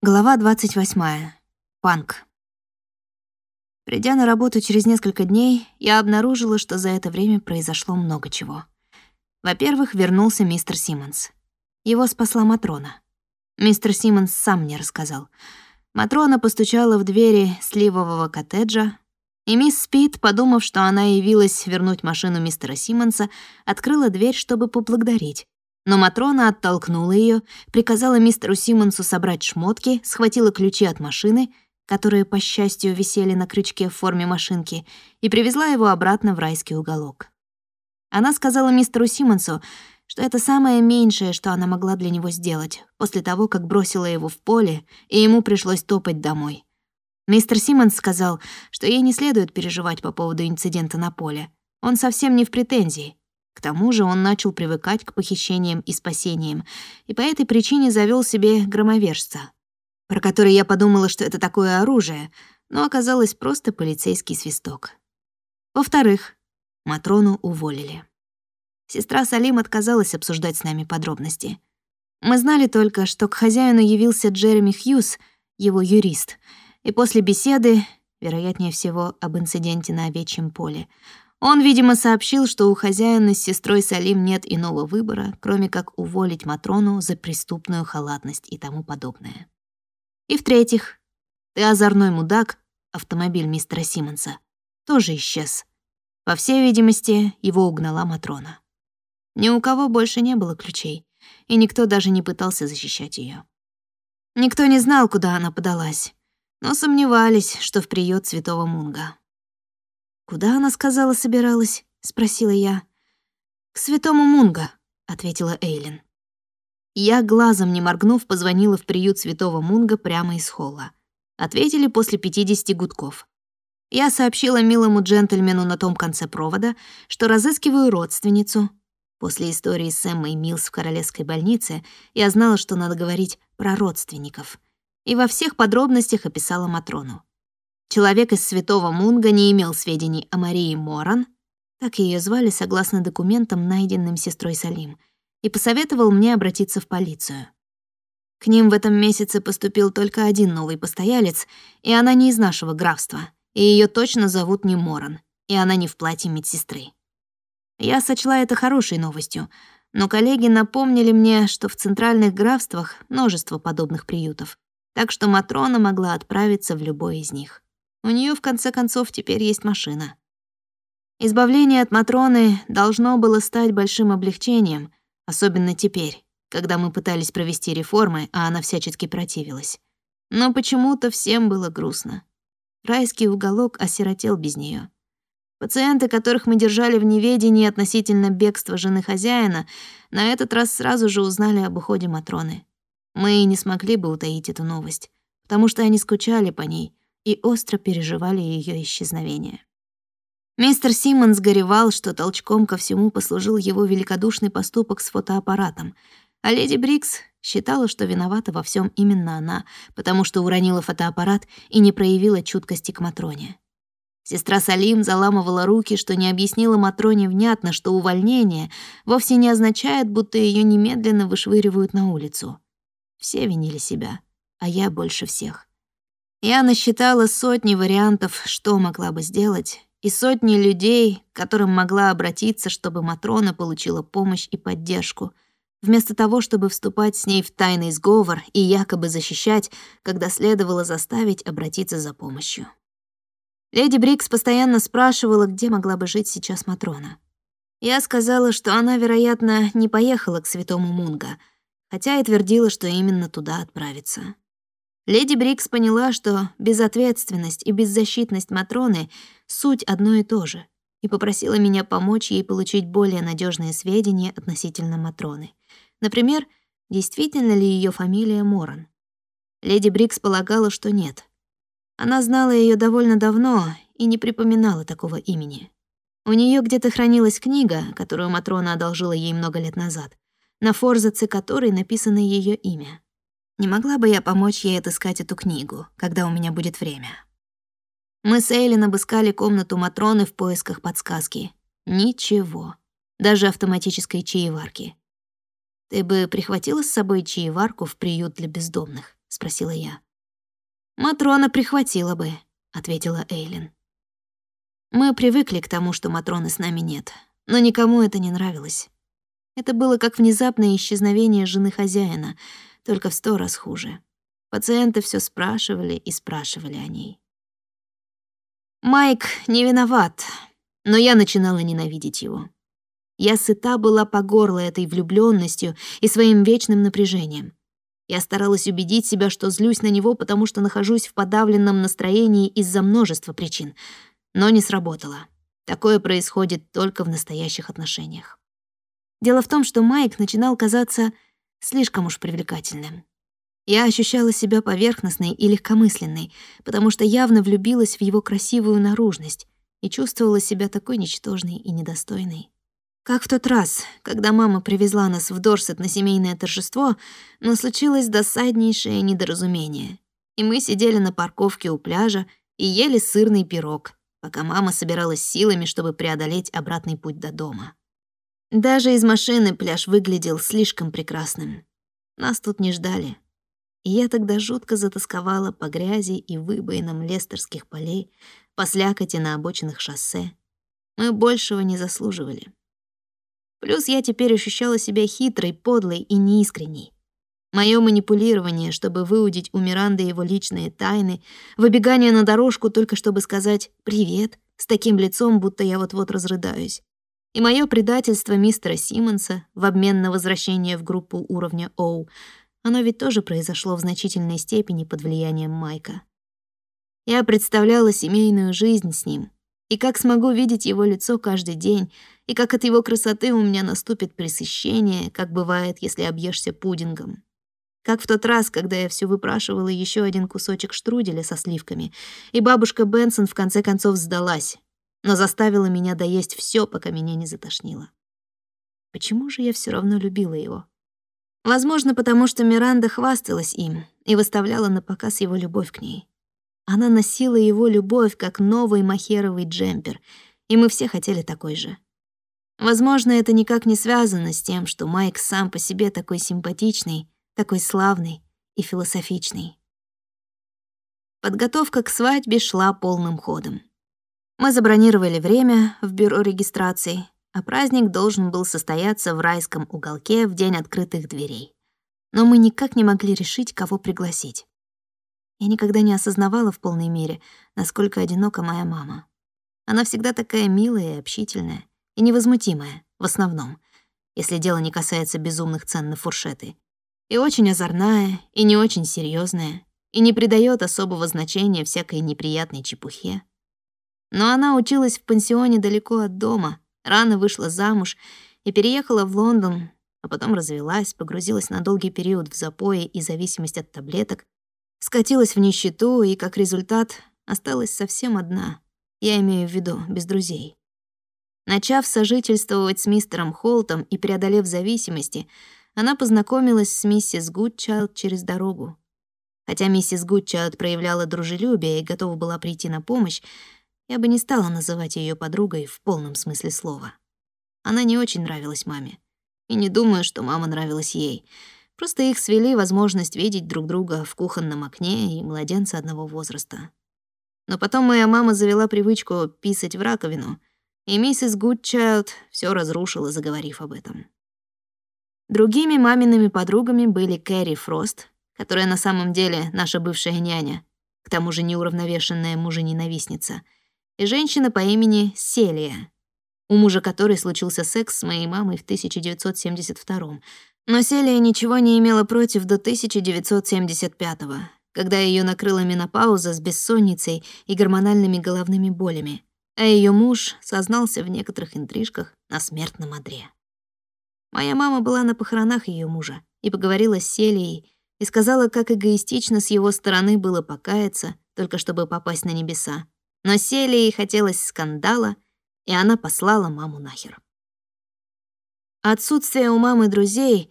Глава 28. Панк. Придя на работу через несколько дней, я обнаружила, что за это время произошло много чего. Во-первых, вернулся мистер Симмонс. Его спасла Матрона. Мистер Симмонс сам мне рассказал. Матрона постучала в двери сливового коттеджа, и мисс Спид, подумав, что она явилась вернуть машину мистера Симмонса, открыла дверь, чтобы поблагодарить. Но Матрона оттолкнула ее, приказала мистеру Симмонсу собрать шмотки, схватила ключи от машины, которые, по счастью, висели на крючке в форме машинки, и привезла его обратно в райский уголок. Она сказала мистеру Симмонсу, что это самое меньшее, что она могла для него сделать, после того, как бросила его в поле, и ему пришлось топать домой. Мистер Симмонс сказал, что ей не следует переживать по поводу инцидента на поле. Он совсем не в претензии. К тому же он начал привыкать к похищениям и спасениям, и по этой причине завел себе громовержца, про который я подумала, что это такое оружие, но оказалось просто полицейский свисток. Во-вторых, Матрону уволили. Сестра Салим отказалась обсуждать с нами подробности. Мы знали только, что к хозяину явился Джереми Хьюз, его юрист, и после беседы, вероятнее всего, об инциденте на овечьем поле, он, видимо, сообщил, что у хозяина с сестрой Салим нет иного выбора, кроме как уволить Матрону за преступную халатность и тому подобное. И в-третьих, ты озорной мудак, автомобиль мистера Симмонса, тоже исчез. По всей видимости, его угнала Матрона. Ни у кого больше не было ключей, и никто даже не пытался защищать ее. Никто не знал, куда она подалась, но сомневались, что в приют Святого Мунга. «Куда она, сказала, собиралась?» — спросила я. «К святому Мунга», — ответила Эйлин. Я, глазом не моргнув, позвонила в приют святого Мунга прямо из холла. Ответили после 50 гудков. Я сообщила милому джентльмену на том конце провода, что разыскиваю родственницу. После истории с Эммой Милс в королевской больнице я знала, что надо говорить про родственников. И во всех подробностях описала Матрону. Человек из Святого Мунга не имел сведений о Марии Моран, так ее звали согласно документам, найденным сестрой Салим, и посоветовал мне обратиться в полицию. К ним в этом месяце поступил только один новый постоялец, и она не из нашего графства, и ее точно зовут не Моран, и она не в платье медсестры. Я сочла это хорошей новостью, но коллеги напомнили мне, что в центральных графствах множество подобных приютов, так что Матрона могла отправиться в любой из них. У нее в конце концов теперь есть машина. Избавление от Матроны должно было стать большим облегчением, особенно теперь, когда мы пытались провести реформы, а она всячески противилась. Но почему-то всем было грустно. Райский уголок осиротел без нее. Пациенты, которых мы держали в неведении относительно бегства жены хозяина, на этот раз сразу же узнали об уходе Матроны. Мы не смогли бы утаить эту новость, потому что они скучали по ней и остро переживали ее исчезновение. Мистер Симмонс горевал, что толчком ко всему послужил его великодушный поступок с фотоаппаратом, а леди Брикс считала, что виновата во всем именно она, потому что уронила фотоаппарат и не проявила чуткости к Матроне. Сестра Салим заламывала руки, что не объяснила Матроне внятно, что увольнение вовсе не означает, будто ее немедленно вышвыривают на улицу. Все винили себя, а я больше всех. Я насчитала сотни вариантов, что могла бы сделать, и сотни людей, к которым могла обратиться, чтобы Матрона получила помощь и поддержку, вместо того, чтобы вступать с ней в тайный сговор и якобы защищать, когда следовало заставить обратиться за помощью. Леди Брикс постоянно спрашивала, где могла бы жить сейчас Матрона. Я сказала, что она, вероятно, не поехала к святому Мунга, хотя и твердила, что именно туда отправится. Леди Брикс поняла, что безответственность и беззащитность Матроны — суть одно и то же, и попросила меня помочь ей получить более надежные сведения относительно Матроны. Например, действительно ли ее фамилия Моран. Леди Брикс полагала, что нет. Она знала ее довольно давно и не припоминала такого имени. У нее где-то хранилась книга, которую Матрона одолжила ей много лет назад, на форзаце которой написано ее имя. Не могла бы я помочь ей отыскать эту книгу, когда у меня будет время? Мы с Эйлин обыскали комнату Матроны в поисках подсказки. Ничего. Даже автоматической чаеварки. Ты бы прихватила с собой чаеварку в приют для бездомных? — спросила я. «Матрона прихватила бы», — ответила Эйлин. Мы привыкли к тому, что Матроны с нами нет, но никому это не нравилось. Это было как внезапное исчезновение жены хозяина, только в сто раз хуже. Пациенты все спрашивали и спрашивали о ней. Майк не виноват, но я начинала ненавидеть его. Я сыта была по горло этой влюбленностью и своим вечным напряжением. Я старалась убедить себя, что злюсь на него, потому что нахожусь в подавленном настроении из-за множества причин, но не сработало. Такое происходит только в настоящих отношениях. Дело в том, что Майк начинал казаться слишком уж привлекательным. Я ощущала себя поверхностной и легкомысленной, потому что явно влюбилась в его красивую наружность и чувствовала себя такой ничтожной и недостойной. Как в тот раз, когда мама привезла нас в Дорсет на семейное торжество, но случилось досаднейшее недоразумение. И мы сидели на парковке у пляжа и ели сырный пирог, пока мама собиралась силами, чтобы преодолеть обратный путь до дома. Даже из машины пляж выглядел слишком прекрасным. Нас тут не ждали. И я тогда жутко затасковала по грязи и выбоинам лестерских полей, по слякоти на обочинах шоссе. Мы большего не заслуживали. Плюс я теперь ощущала себя хитрой, подлой и неискренней. Моё манипулирование, чтобы выудить у Миранды его личные тайны, выбегание на дорожку только чтобы сказать «привет», с таким лицом, будто я вот-вот разрыдаюсь. И моё предательство мистера Симмонса в обмен на возвращение в группу уровня Оу, оно ведь тоже произошло в значительной степени под влиянием Майка. Я представляла семейную жизнь с ним, и как смогу видеть его лицо каждый день, и как от его красоты у меня наступит пресыщение, как бывает, если объешься пудингом. Как в тот раз, когда я все выпрашивала еще один кусочек штруделя со сливками, и бабушка Бенсон в конце концов сдалась, но заставила меня доесть все, пока меня не затошнило. Почему же я все равно любила его? Возможно, потому что Миранда хвасталась им и выставляла на показ его любовь к ней. Она носила его любовь как новый махеровый джемпер, и мы все хотели такой же. Возможно, это никак не связано с тем, что Майк сам по себе такой симпатичный, такой славный и философичный. Подготовка к свадьбе шла полным ходом. Мы забронировали время в бюро регистрации, а праздник должен был состояться в райском уголке в день открытых дверей. Но мы никак не могли решить, кого пригласить. Я никогда не осознавала в полной мере, насколько одинока моя мама. Она всегда такая милая и общительная, и невозмутимая, в основном, если дело не касается безумных цен на фуршеты. И очень озорная, и не очень серьезная, и не придает особого значения всякой неприятной чепухе. Но она училась в пансионе далеко от дома, рано вышла замуж и переехала в Лондон, а потом развелась, погрузилась на долгий период в запои и зависимость от таблеток, скатилась в нищету и, как результат, осталась совсем одна. Я имею в виду, без друзей. Начав сожительствовать с мистером Холтом и преодолев зависимости, она познакомилась с миссис Гудчайлд через дорогу. Хотя миссис Гудчайлд проявляла дружелюбие и готова была прийти на помощь, я бы не стала называть ее подругой в полном смысле слова. Она не очень нравилась маме. И не думаю, что мама нравилась ей — Просто их свели возможность видеть друг друга в кухонном окне и младенца одного возраста. Но потом моя мама завела привычку писать в раковину, и миссис Гудчайлд все разрушила, заговорив об этом. Другими мамиными подругами были Кэрри Фрост, которая на самом деле наша бывшая няня, к тому же неуравновешенная мужа-ненавистница, и женщина по имени Селия, у мужа которой случился секс с моей мамой в 1972 но Селия ничего не имела против до 1975-го, когда ее накрыла менопауза с бессонницей и гормональными головными болями, а ее муж сознался в некоторых интрижках на смертном одре. Моя мама была на похоронах ее мужа и поговорила с Селией и сказала, как эгоистично с его стороны было покаяться, только чтобы попасть на небеса. Но Селии хотелось скандала, и она послала маму нахер. Отсутствие у мамы друзей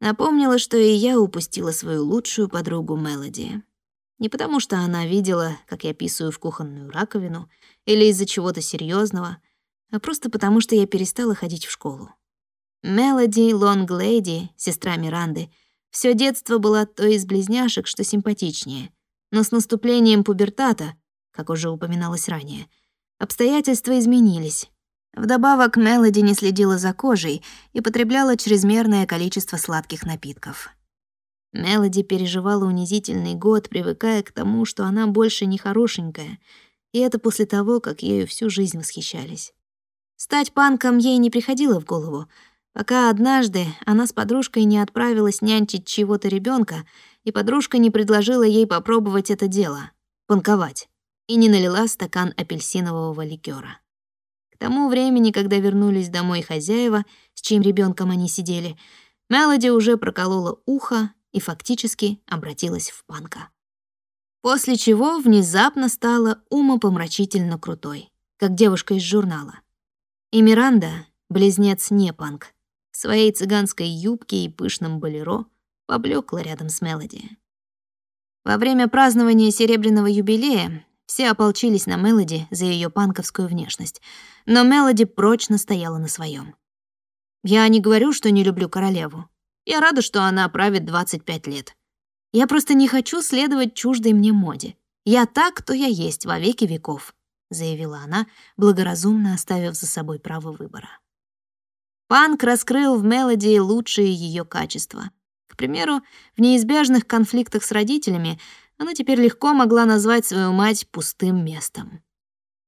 напомнило, что и я упустила свою лучшую подругу Мелоди. Не потому, что она видела, как я писаю в кухонную раковину, или из-за чего-то серьезного, а просто потому, что я перестала ходить в школу. Мелоди Лонглейди, сестра Миранды, Все детство была той из близняшек, что симпатичнее. Но с наступлением пубертата, как уже упоминалось ранее, обстоятельства изменились. Вдобавок Мелоди не следила за кожей и потребляла чрезмерное количество сладких напитков. Мелоди переживала унизительный год, привыкая к тому, что она больше не хорошенькая, и это после того, как ею всю жизнь восхищались. Стать панком ей не приходило в голову, пока однажды она с подружкой не отправилась нянчить чего-то ребенка, и подружка не предложила ей попробовать это дело — панковать, и не налила стакан апельсинового ликера. К тому времени, когда вернулись домой хозяева, с чьим ребенком они сидели, Мелоди уже проколола ухо и фактически обратилась в панка. После чего внезапно стала умопомрачительно крутой, как девушка из журнала. И Миранда, близнец не панк, в своей цыганской юбке и пышном болеро поблекла рядом с Мелоди. Во время празднования серебряного юбилея все ополчились на Мелоди за ее панковскую внешность, но Мелоди прочно стояла на своем. Я не говорю, что не люблю королеву. Я рада, что она правит 25 лет. Я просто не хочу следовать чуждой мне моде. Я так, кто я есть во веки веков», — заявила она, благоразумно оставив за собой право выбора. Панк раскрыл в Мелодии лучшие ее качества. К примеру, в неизбежных конфликтах с родителями она теперь легко могла назвать свою мать пустым местом.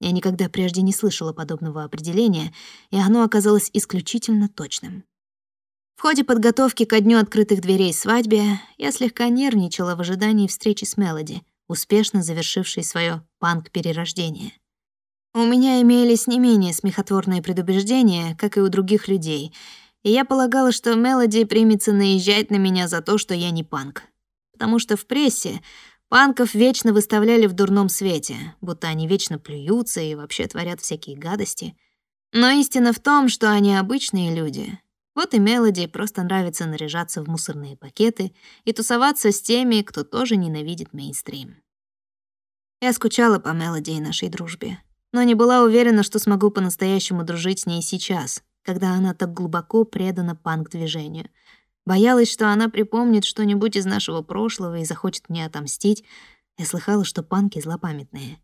Я никогда прежде не слышала подобного определения, и оно оказалось исключительно точным. В ходе подготовки ко дню открытых дверей свадьбе я слегка нервничала в ожидании встречи с Мелоди, успешно завершившей свое панк-перерождение. У меня имелись не менее смехотворные предубеждения, как и у других людей, и я полагала, что Мелоди примется наезжать на меня за то, что я не панк. Потому что в прессе панков вечно выставляли в дурном свете, будто они вечно плюются и вообще творят всякие гадости. Но истина в том, что они обычные люди, вот и Мелоди просто нравится наряжаться в мусорные пакеты и тусоваться с теми, кто тоже ненавидит мейнстрим. Я скучала по Мелоди и нашей дружбе, но не была уверена, что смогу по-настоящему дружить с ней сейчас, когда она так глубоко предана панк-движению. Боялась, что она припомнит что-нибудь из нашего прошлого и захочет мне отомстить. Я слыхала, что панки злопамятные.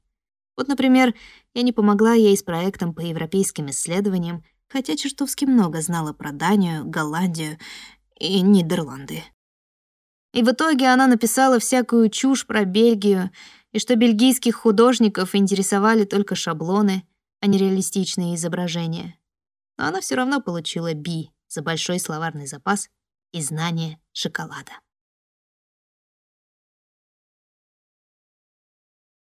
Вот, например, я не помогла ей с проектом по европейским исследованиям, хотя чертовски много знала про Данию, Голландию и Нидерланды. И в итоге она написала всякую чушь про Бельгию, и что бельгийских художников интересовали только шаблоны, а не реалистичные изображения. Но она все равно получила Би за большой словарный запас и знание шоколада.